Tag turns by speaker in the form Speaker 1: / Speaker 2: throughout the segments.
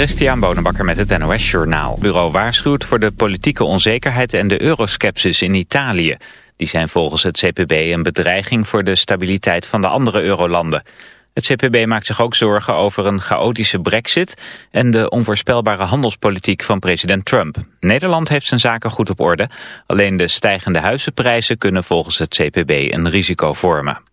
Speaker 1: Christian Bonenbakker met het NOS Journaal. Bureau waarschuwt voor de politieke onzekerheid en de euroskepsis in Italië. Die zijn volgens het CPB een bedreiging voor de stabiliteit van de andere eurolanden. Het CPB maakt zich ook zorgen over een chaotische brexit... en de onvoorspelbare handelspolitiek van president Trump. Nederland heeft zijn zaken goed op orde. Alleen de stijgende huizenprijzen kunnen volgens het CPB een risico vormen.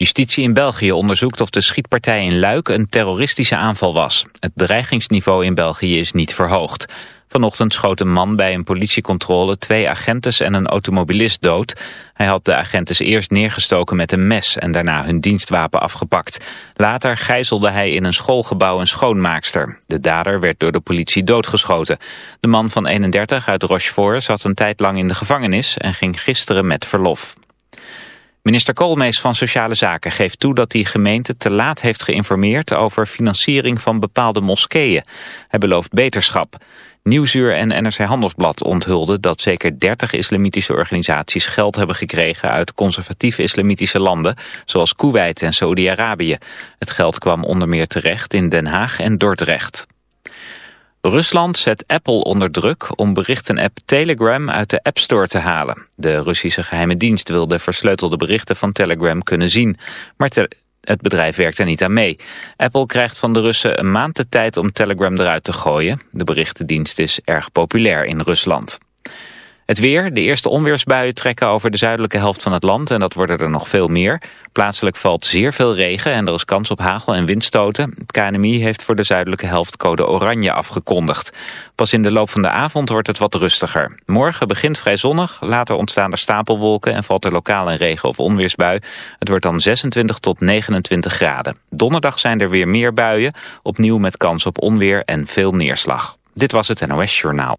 Speaker 1: Justitie in België onderzoekt of de schietpartij in Luik een terroristische aanval was. Het dreigingsniveau in België is niet verhoogd. Vanochtend schoot een man bij een politiecontrole twee agentes en een automobilist dood. Hij had de agentes eerst neergestoken met een mes en daarna hun dienstwapen afgepakt. Later gijzelde hij in een schoolgebouw een schoonmaakster. De dader werd door de politie doodgeschoten. De man van 31 uit Rochefort zat een tijd lang in de gevangenis en ging gisteren met verlof. Minister Koolmees van Sociale Zaken geeft toe dat die gemeente te laat heeft geïnformeerd over financiering van bepaalde moskeeën. Hij belooft beterschap. Nieuwsuur en NRC Handelsblad onthulden dat zeker 30 islamitische organisaties geld hebben gekregen uit conservatieve islamitische landen, zoals Kuwait en Saudi-Arabië. Het geld kwam onder meer terecht in Den Haag en Dordrecht. Rusland zet Apple onder druk om berichtenapp Telegram uit de App Store te halen. De Russische geheime dienst wil de versleutelde berichten van Telegram kunnen zien. Maar het bedrijf werkt er niet aan mee. Apple krijgt van de Russen een maand de tijd om Telegram eruit te gooien. De berichtendienst is erg populair in Rusland. Het weer, de eerste onweersbuien trekken over de zuidelijke helft van het land en dat worden er nog veel meer. Plaatselijk valt zeer veel regen en er is kans op hagel en windstoten. Het KNMI heeft voor de zuidelijke helft code oranje afgekondigd. Pas in de loop van de avond wordt het wat rustiger. Morgen begint vrij zonnig, later ontstaan er stapelwolken en valt er lokaal een regen- of onweersbui. Het wordt dan 26 tot 29 graden. Donderdag zijn er weer meer buien, opnieuw met kans op onweer en veel neerslag. Dit was het NOS Journaal.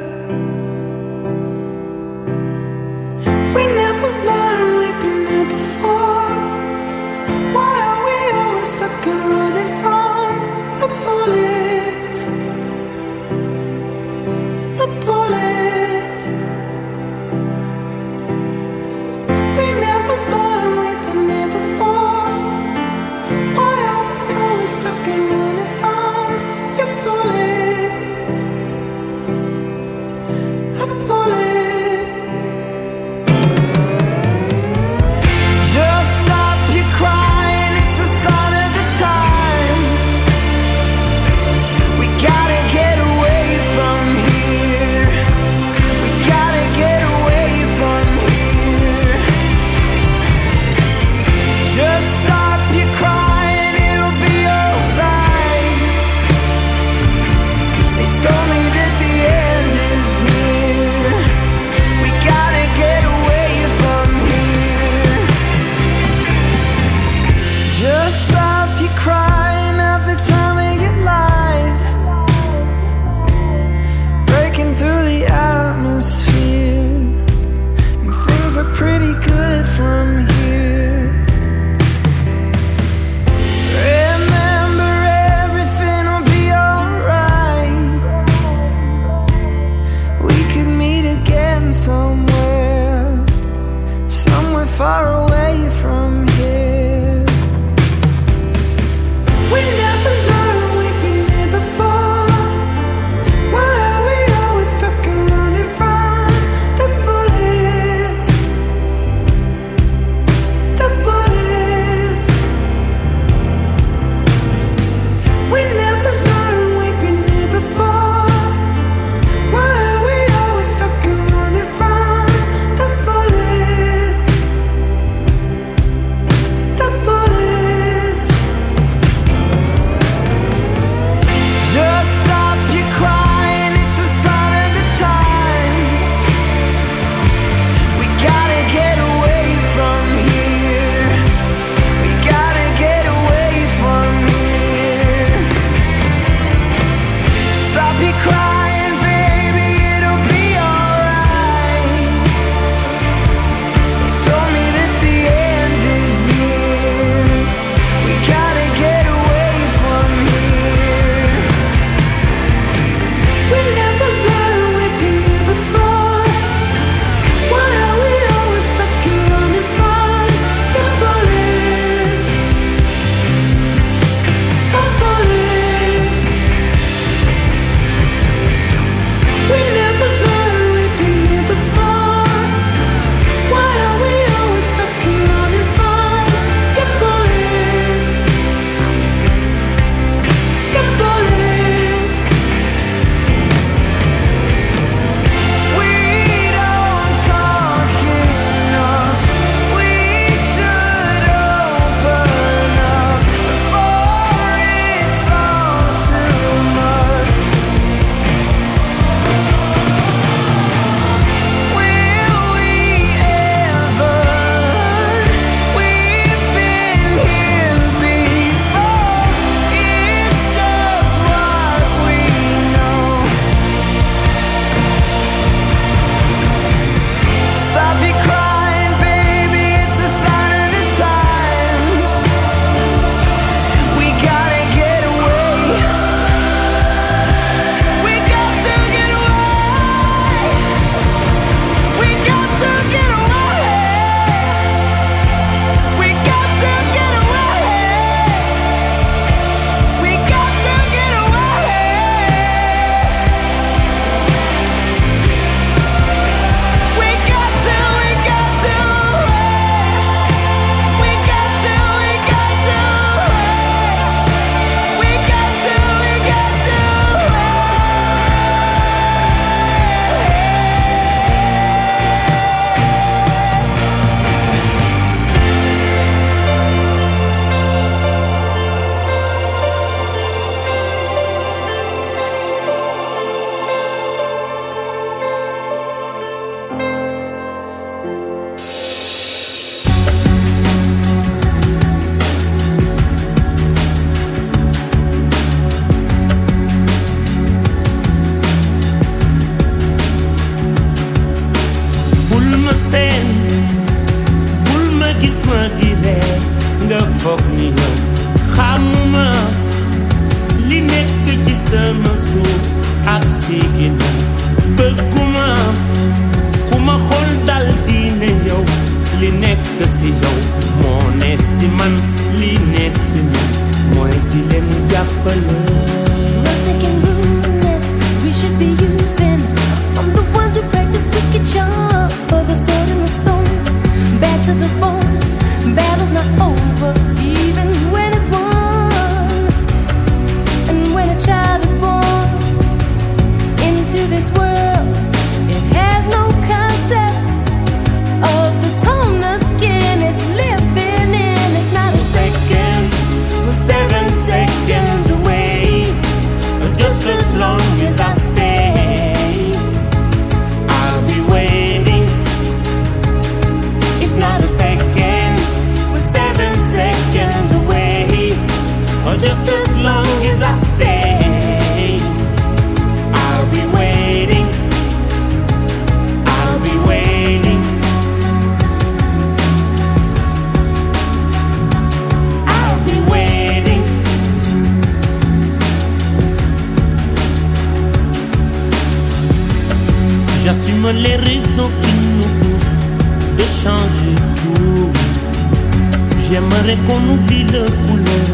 Speaker 2: J'aimerais qu'on oublie le couleur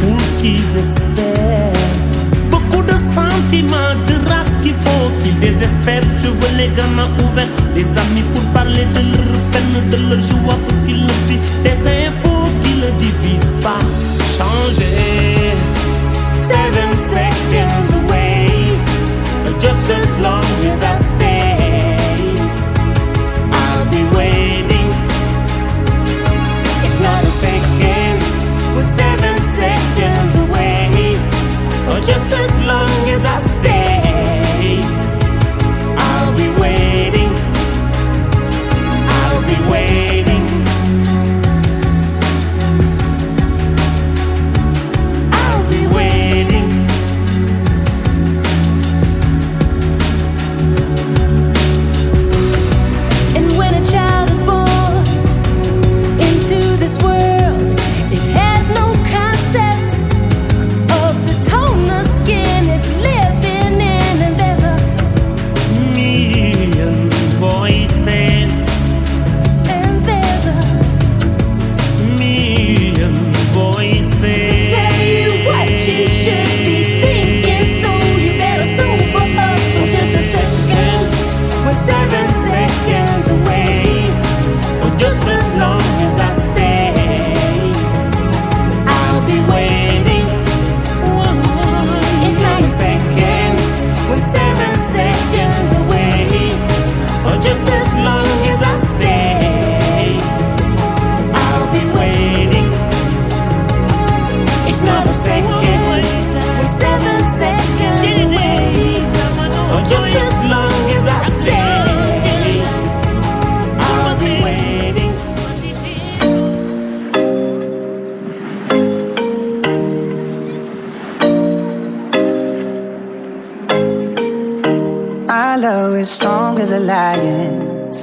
Speaker 2: pour qu'ils espèrent. Beaucoup de sentiments, de race qu'il faut qu'ils désespèrent. Je veux les gamins ouverts, les amis pour parler de leur peine, de leur joie pour qu'ils le vivent. Des infos qui ne divisent pas. Changer. Seven seconds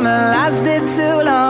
Speaker 3: summer lasted too long.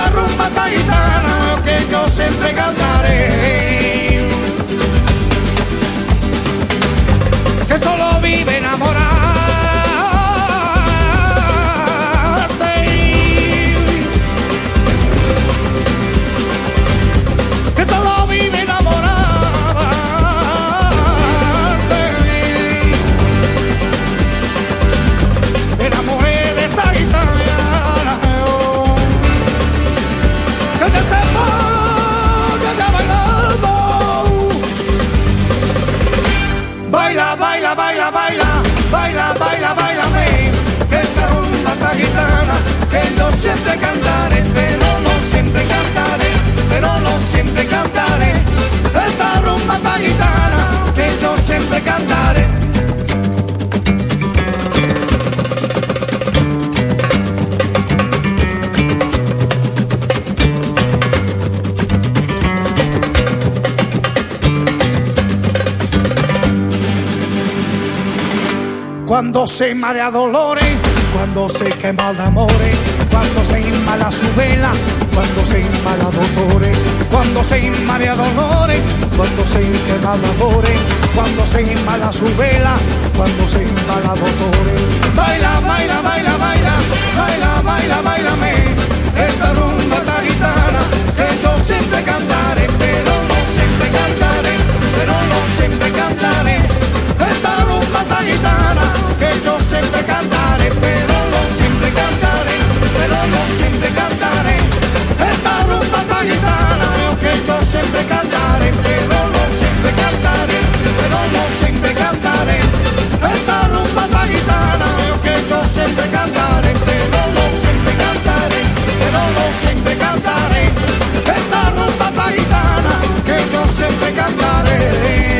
Speaker 4: Esta rumba esta gitana que yo siempre cantaré. Siempre cantaré. Esta rumba esta gitana que yo siempre cantaré. Cuando se marea dolores, cuando se quema de amores, cuando se inmala su vela, cuando se inmala dolores, cuando se inmarea dolores, cuando se inquebra labores, cuando se inmala su vela, cuando se inmala dolores. Baila, baila, baila, baila, baila, baila, bailame, esta rumba, esta guitarra, que yo siempre cantaré, pero no siempre cantaré, pero no siempre cantaré,
Speaker 5: esta rumba, esta guitarra, que yo siempre cantaré. siempre cantare, pero no siempre cantare, pero no siempre cantare. Esta rumba la gitana, yo que yo siempre cantare, pero no siempre cantare, pero no siempre cantare. Esta rumba la gitana, que yo siempre
Speaker 6: cantaré.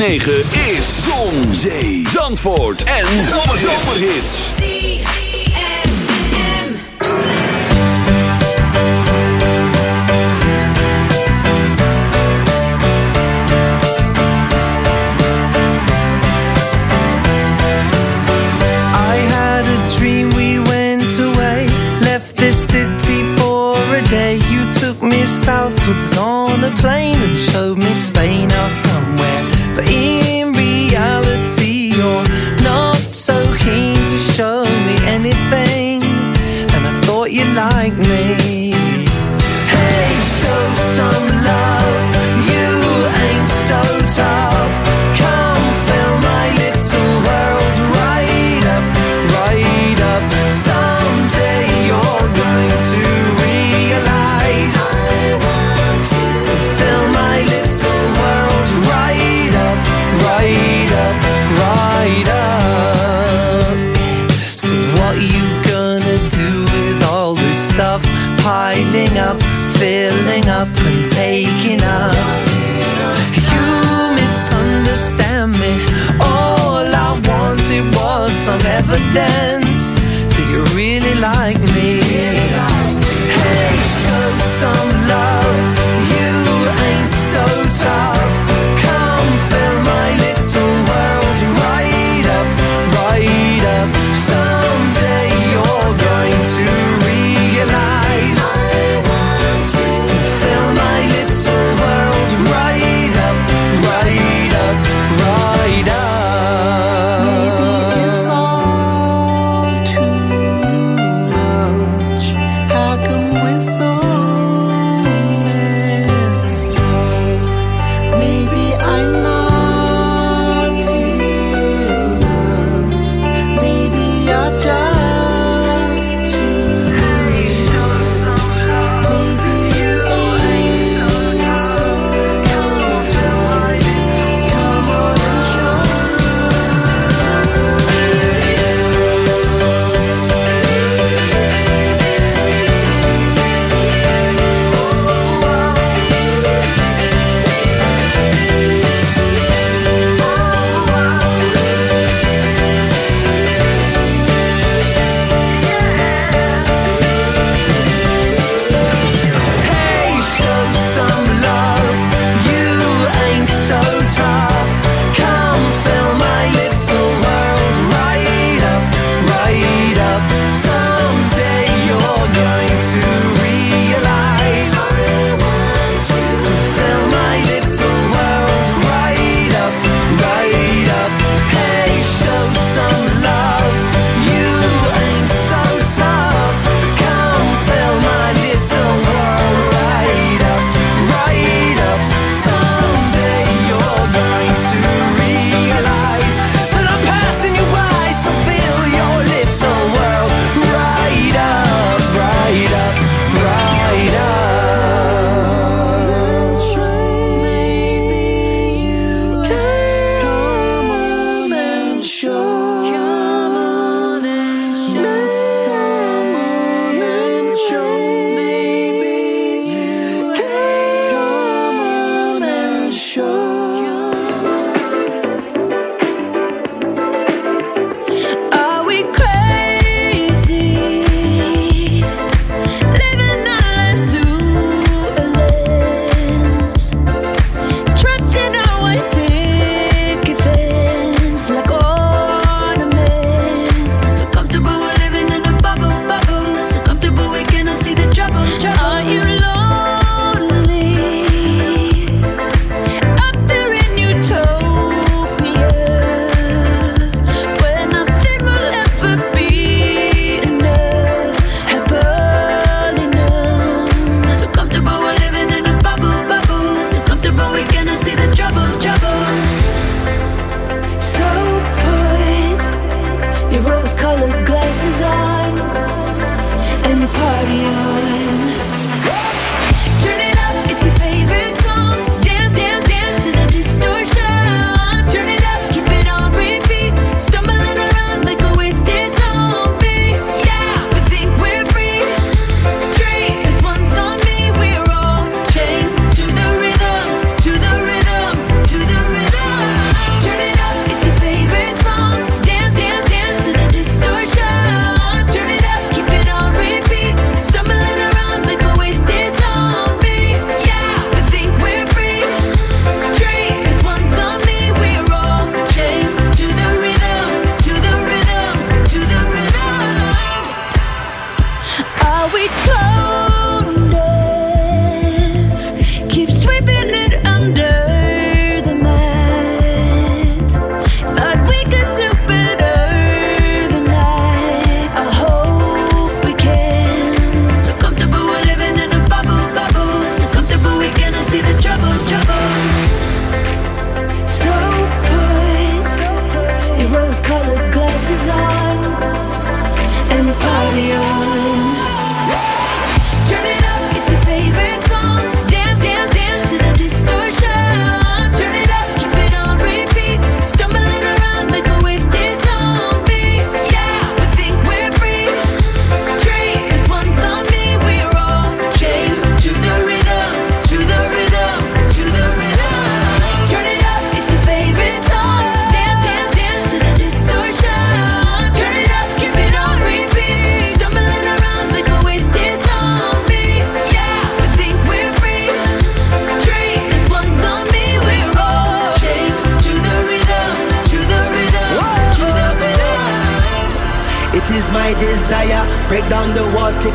Speaker 6: 106.9 me. dance.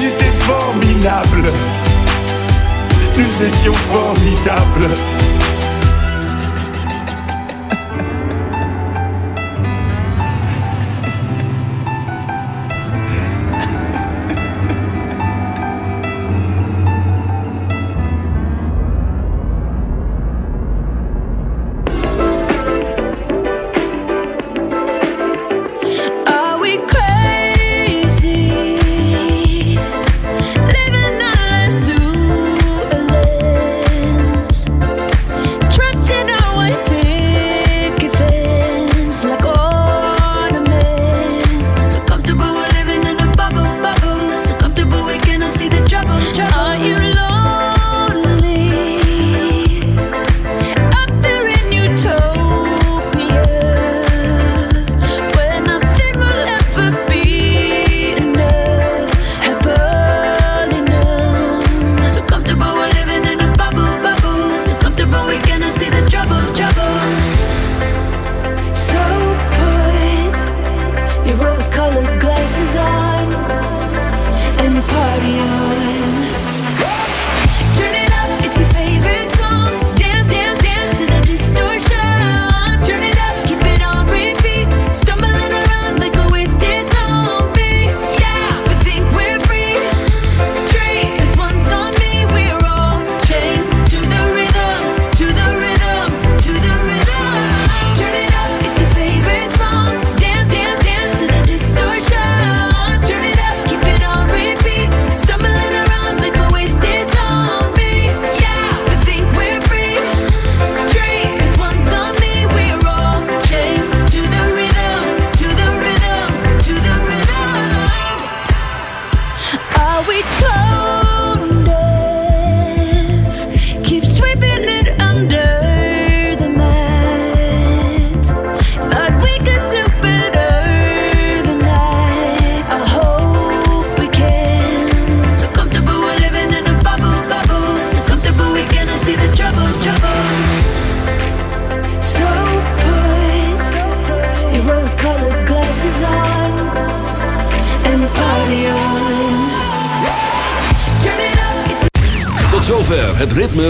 Speaker 7: j'étais formidable. Nous étions formidables.